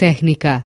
técnica.